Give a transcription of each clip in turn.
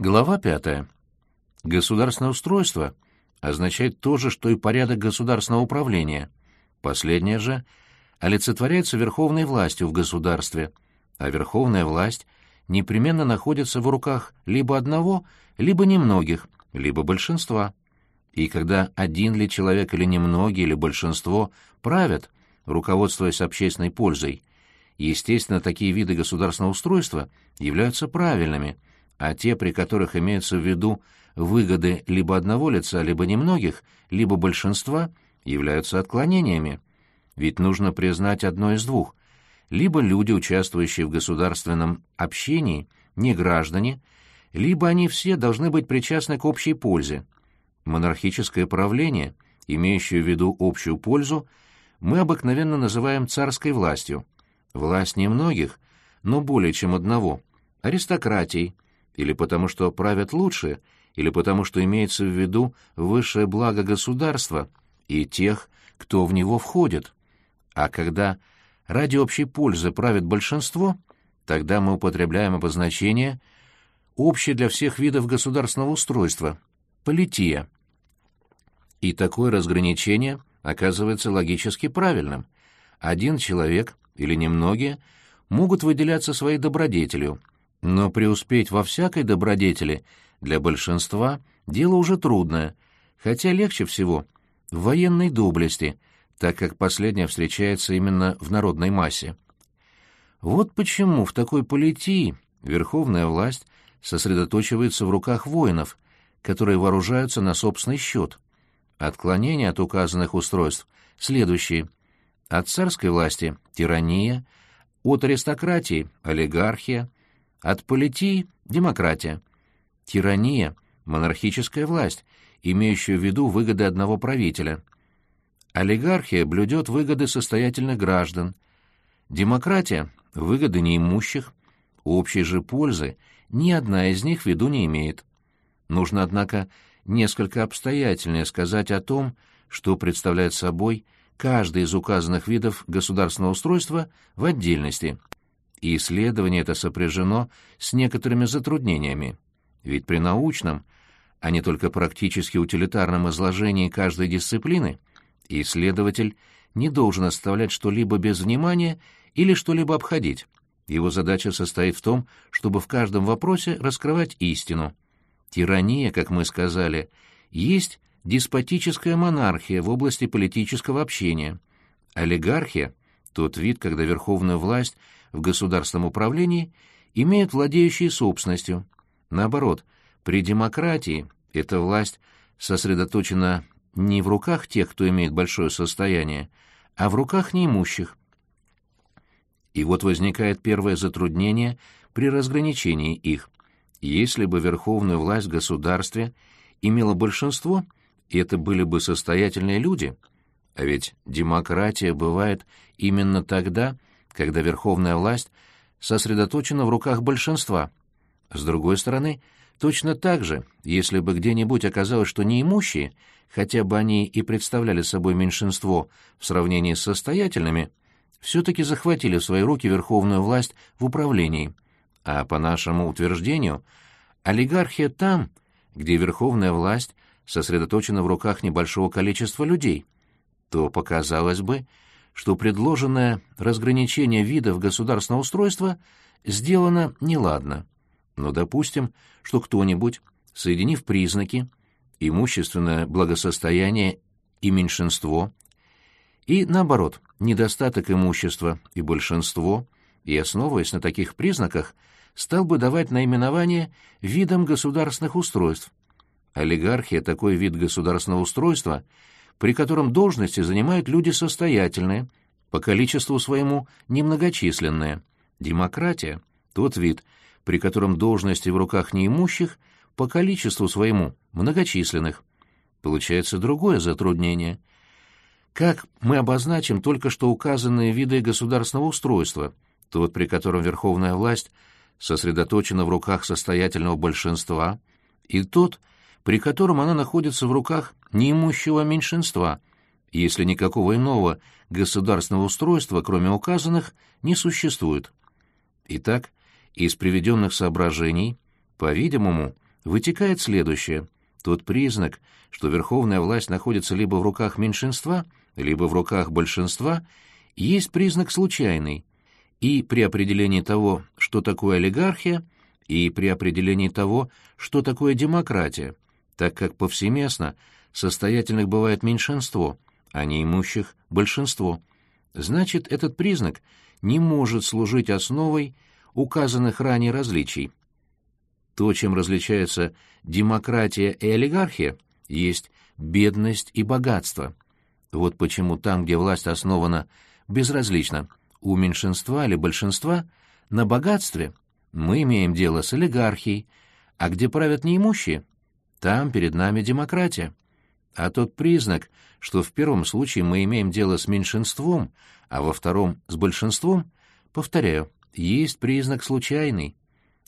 Глава пятая. Государственное устройство означает то же, что и порядок государственного управления. Последнее же олицетворяется верховной властью в государстве, а верховная власть непременно находится в руках либо одного, либо немногих, либо большинства. И когда один ли человек или немногие, или большинство правят, руководствуясь общественной пользой, естественно, такие виды государственного устройства являются правильными, а те, при которых имеются в виду выгоды либо одного лица, либо немногих, либо большинства, являются отклонениями. Ведь нужно признать одно из двух. Либо люди, участвующие в государственном общении, не граждане, либо они все должны быть причастны к общей пользе. Монархическое правление, имеющее в виду общую пользу, мы обыкновенно называем царской властью. Власть немногих, но более чем одного, аристократией, или потому что правят лучше, или потому что имеется в виду высшее благо государства и тех, кто в него входит. А когда ради общей пользы правит большинство, тогда мы употребляем обозначение общее для всех видов государственного устройства – полития. И такое разграничение оказывается логически правильным. Один человек или немногие могут выделяться своей добродетелью, но преуспеть во всякой добродетели для большинства дело уже трудное, хотя легче всего в военной доблести, так как последняя встречается именно в народной массе. Вот почему в такой политии верховная власть сосредоточивается в руках воинов, которые вооружаются на собственный счет. Отклонения от указанных устройств следующие. От царской власти – тирания, от аристократии – олигархия, от политии – демократия. Тирания – монархическая власть, имеющая в виду выгоды одного правителя. Олигархия блюдет выгоды состоятельных граждан. Демократия – выгоды неимущих. Общей же пользы ни одна из них в виду не имеет. Нужно, однако, несколько обстоятельнее сказать о том, что представляет собой каждый из указанных видов государственного устройства в отдельности – и исследование это сопряжено с некоторыми затруднениями. Ведь при научном, а не только практически утилитарном изложении каждой дисциплины, исследователь не должен оставлять что-либо без внимания или что-либо обходить. Его задача состоит в том, чтобы в каждом вопросе раскрывать истину. Тирания, как мы сказали, есть деспотическая монархия в области политического общения. Олигархия — тот вид, когда верховная власть — в государственном управлении имеют владеющие собственностью. Наоборот, при демократии эта власть сосредоточена не в руках тех, кто имеет большое состояние, а в руках неимущих. И вот возникает первое затруднение при разграничении их. Если бы верховную власть в государстве имело большинство, это были бы состоятельные люди, а ведь демократия бывает именно тогда, когда верховная власть сосредоточена в руках большинства. С другой стороны, точно так же, если бы где-нибудь оказалось, что неимущие, хотя бы они и представляли собой меньшинство в сравнении с состоятельными, все-таки захватили в свои руки верховную власть в управлении. А по нашему утверждению, олигархия там, где верховная власть сосредоточена в руках небольшого количества людей, то показалось бы, что предложенное разграничение видов государственного устройства сделано неладно. Но допустим, что кто-нибудь, соединив признаки, имущественное благосостояние и меньшинство, и, наоборот, недостаток имущества и большинство, и, основываясь на таких признаках, стал бы давать наименование видам государственных устройств. Олигархия — такой вид государственного устройства — при котором должности занимают люди состоятельные, по количеству своему немногочисленные. Демократия — тот вид, при котором должности в руках неимущих по количеству своему многочисленных. Получается другое затруднение. Как мы обозначим только что указанные виды государственного устройства, тот, при котором верховная власть сосредоточена в руках состоятельного большинства, и тот, при котором она находится в руках неимущего меньшинства, если никакого иного государственного устройства, кроме указанных, не существует. Итак, из приведенных соображений, по-видимому, вытекает следующее. Тот признак, что верховная власть находится либо в руках меньшинства, либо в руках большинства, есть признак случайный. И при определении того, что такое олигархия, и при определении того, что такое демократия, так как повсеместно состоятельных бывает меньшинство, а неимущих — большинство. Значит, этот признак не может служить основой указанных ранее различий. То, чем различаются демократия и олигархия, есть бедность и богатство. Вот почему там, где власть основана безразлично, у меньшинства или большинства, на богатстве мы имеем дело с олигархией, а где правят неимущие, там перед нами демократия. А тот признак, что в первом случае мы имеем дело с меньшинством, а во втором — с большинством, повторяю, есть признак случайный.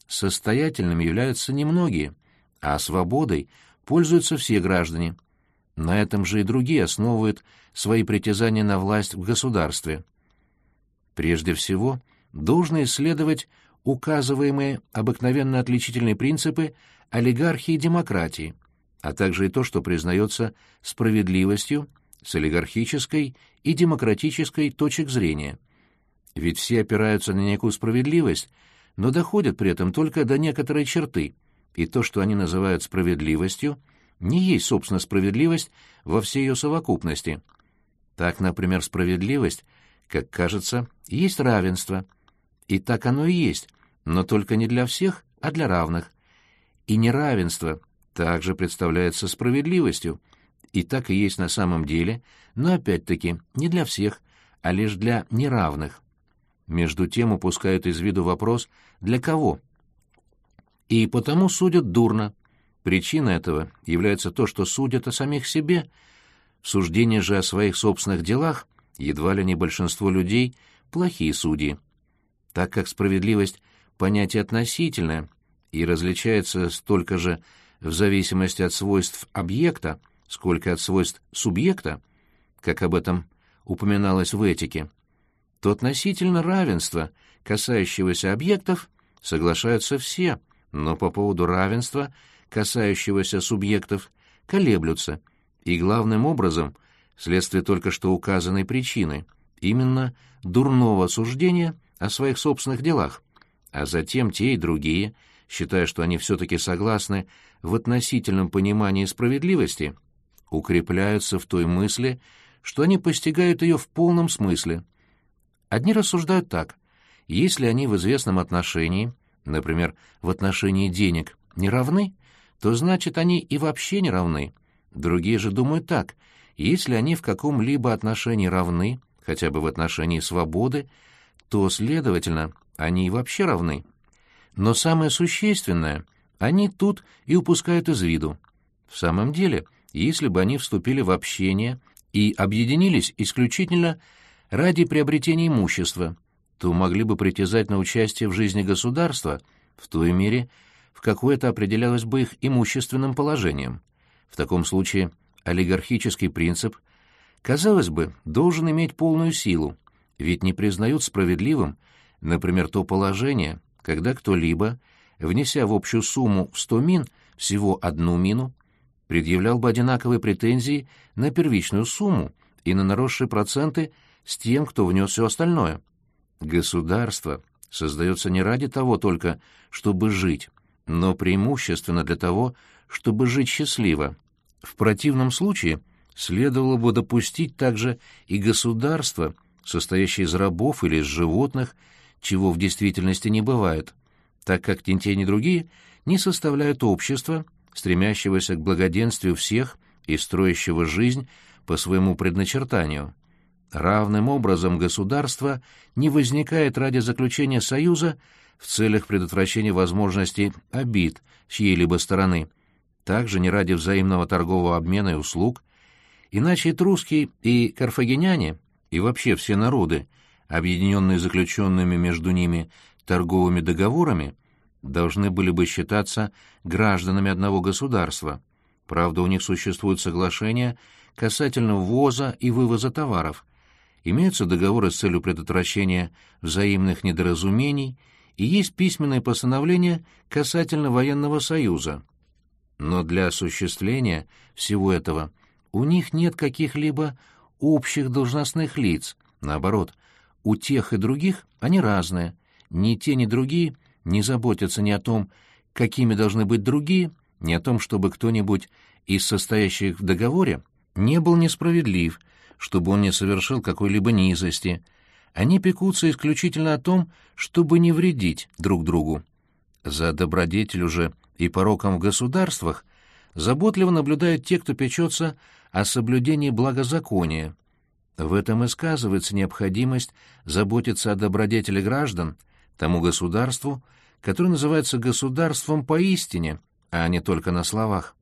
Состоятельными являются немногие, а свободой пользуются все граждане. На этом же и другие основывают свои притязания на власть в государстве. Прежде всего, должно исследовать указываемые обыкновенно отличительные принципы олигархии и демократии, а также и то, что признается справедливостью с олигархической и демократической точек зрения. Ведь все опираются на некую справедливость, но доходят при этом только до некоторой черты, и то, что они называют справедливостью, не есть, собственно, справедливость во всей ее совокупности. Так, например, справедливость, как кажется, есть равенство – и так оно и есть, но только не для всех, а для равных. И неравенство также представляется справедливостью, и так и есть на самом деле, но опять-таки не для всех, а лишь для неравных. Между тем упускают из виду вопрос «для кого?». И потому судят дурно. Причина этого является то, что судят о самих себе. В же о своих собственных делах едва ли не большинство людей – плохие судьи так как справедливость — понятие относительное и различается столько же в зависимости от свойств объекта, сколько от свойств субъекта, как об этом упоминалось в этике, то относительно равенства, касающегося объектов, соглашаются все, но по поводу равенства, касающегося субъектов, колеблются, и главным образом, вследствие только что указанной причины, именно дурного суждения – о своих собственных делах, а затем те и другие, считая, что они все-таки согласны в относительном понимании справедливости, укрепляются в той мысли, что они постигают ее в полном смысле. Одни рассуждают так. Если они в известном отношении, например, в отношении денег, не равны, то значит они и вообще не равны. Другие же думают так. Если они в каком-либо отношении равны, хотя бы в отношении свободы, то, следовательно, они и вообще равны. Но самое существенное они тут и упускают из виду. В самом деле, если бы они вступили в общение и объединились исключительно ради приобретения имущества, то могли бы притязать на участие в жизни государства в той мере, в какой это определялось бы их имущественным положением. В таком случае олигархический принцип, казалось бы, должен иметь полную силу, ведь не признают справедливым, например, то положение, когда кто-либо, внеся в общую сумму в 100 мин всего одну мину, предъявлял бы одинаковые претензии на первичную сумму и на наросшие проценты с тем, кто внес все остальное. Государство создается не ради того только, чтобы жить, но преимущественно для того, чтобы жить счастливо. В противном случае следовало бы допустить также и государство – состоящий из рабов или из животных, чего в действительности не бывает, так как ни те, ни другие не составляют общества, стремящегося к благоденствию всех и строящего жизнь по своему предначертанию. Равным образом государство не возникает ради заключения союза в целях предотвращения возможности обид чьей-либо стороны, также не ради взаимного торгового обмена и услуг, иначе и и карфагеняне и вообще все народы, объединенные заключенными между ними торговыми договорами, должны были бы считаться гражданами одного государства. Правда, у них существуют соглашения касательно ввоза и вывоза товаров. Имеются договоры с целью предотвращения взаимных недоразумений и есть письменное постановление касательно военного союза, Но для осуществления всего этого у них нет каких-либо общих должностных лиц. Наоборот, у тех и других они разные. Ни те, ни другие не заботятся ни о том, какими должны быть другие, ни о том, чтобы кто-нибудь из состоящих в договоре не был несправедлив, чтобы он не совершил какой-либо низости. Они пекутся исключительно о том, чтобы не вредить друг другу. За добродетель уже и пороком в государствах заботливо наблюдают те, кто печется о соблюдении благозакония. В этом и сказывается необходимость заботиться о добродетели граждан, тому государству, которое называется государством поистине, а не только на словах.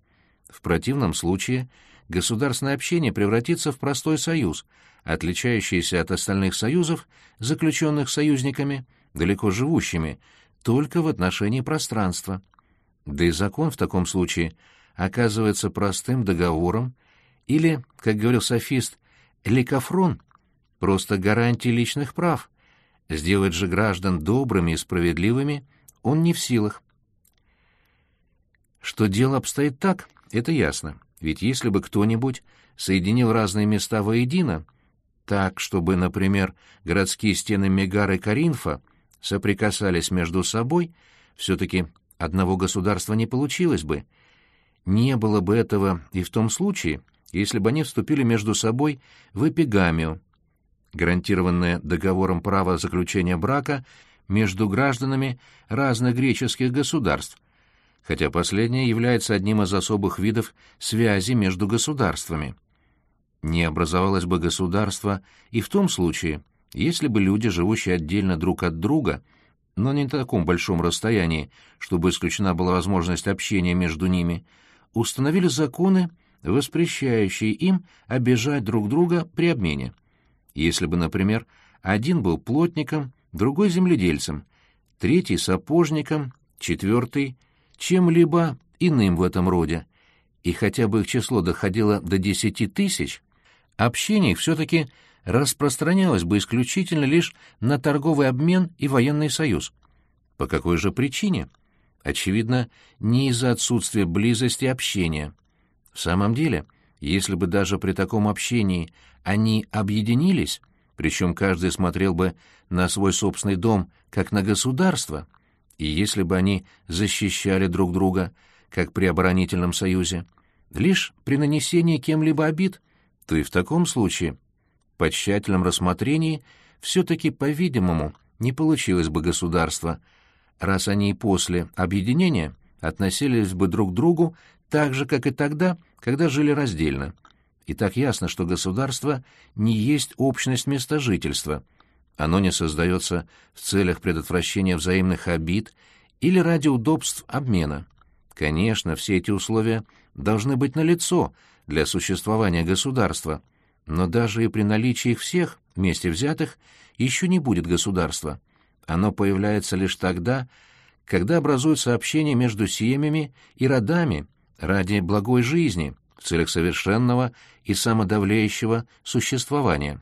В противном случае государственное общение превратится в простой союз, отличающийся от остальных союзов, заключенных союзниками, далеко живущими, только в отношении пространства. Да и закон в таком случае оказывается простым договором или, как говорил софист, ликофрон, просто гарантия личных прав. Сделать же граждан добрыми и справедливыми он не в силах. Что дело обстоит так, это ясно. Ведь если бы кто-нибудь соединил разные места воедино, так, чтобы, например, городские стены Мегары и Каринфа соприкасались между собой, все-таки одного государства не получилось бы. Не было бы этого и в том случае, если бы они вступили между собой в эпигамию, гарантированное договором право заключения брака между гражданами разных греческих государств, хотя последнее является одним из особых видов связи между государствами. Не образовалось бы государство и в том случае, если бы люди, живущие отдельно друг от друга, но не на таком большом расстоянии, чтобы исключена была возможность общения между ними, установили законы, воспрещающие им обижать друг друга при обмене. Если бы, например, один был плотником, другой земледельцем, третий сапожником, четвертый чем-либо иным в этом роде, и хотя бы их число доходило до десяти тысяч, общение их все-таки распространялось бы исключительно лишь на торговый обмен и военный союз. По какой же причине? Очевидно, не из-за отсутствия близости общения. В самом деле, если бы даже при таком общении они объединились, причем каждый смотрел бы на свой собственный дом как на государство, и если бы они защищали друг друга, как при оборонительном союзе, лишь при нанесении кем-либо обид, то и в таком случае, по тщательном рассмотрении, все-таки, по-видимому, не получилось бы государства, раз они и после объединения относились бы друг к другу так же, как и тогда, когда жили раздельно. И так ясно, что государство не есть общность места жительства — оно не создается в целях предотвращения взаимных обид или ради удобств обмена. Конечно, все эти условия должны быть налицо для существования государства, но даже и при наличии их всех, вместе взятых, еще не будет государства. Оно появляется лишь тогда, когда образуется общение между семьями и родами ради благой жизни, в целях совершенного и самодавляющего существования.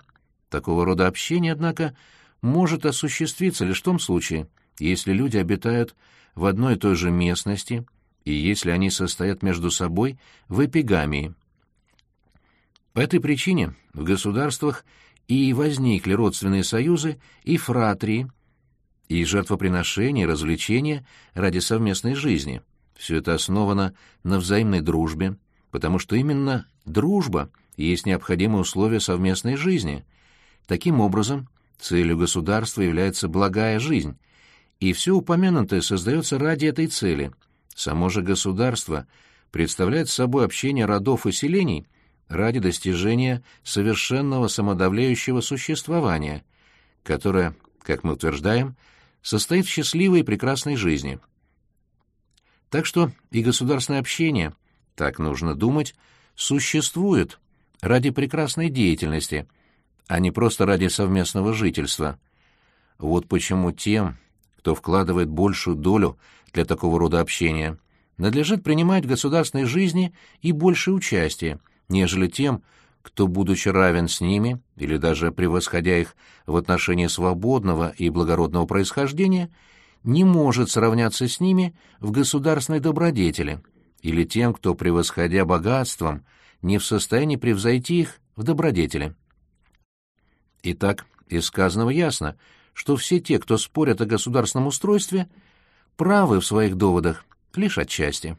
Такого рода общение, однако, может осуществиться лишь в том случае, если люди обитают в одной и той же местности и если они состоят между собой в эпигамии. По этой причине в государствах и возникли родственные союзы и фратрии, и жертвоприношения, и развлечения ради совместной жизни. Все это основано на взаимной дружбе, потому что именно дружба есть необходимое условие совместной жизни — Таким образом, целью государства является благая жизнь, и все упомянутое создается ради этой цели. Само же государство представляет собой общение родов и селений ради достижения совершенного самодавляющего существования, которое, как мы утверждаем, состоит в счастливой и прекрасной жизни. Так что и государственное общение, так нужно думать, существует ради прекрасной деятельности, а не просто ради совместного жительства. Вот почему тем, кто вкладывает большую долю для такого рода общения, надлежит принимать в государственной жизни и большее участие, нежели тем, кто, будучи равен с ними, или даже превосходя их в отношении свободного и благородного происхождения, не может сравняться с ними в государственной добродетели, или тем, кто, превосходя богатством, не в состоянии превзойти их в добродетели. Итак, из сказанного ясно, что все те, кто спорят о государственном устройстве, правы в своих доводах лишь отчасти.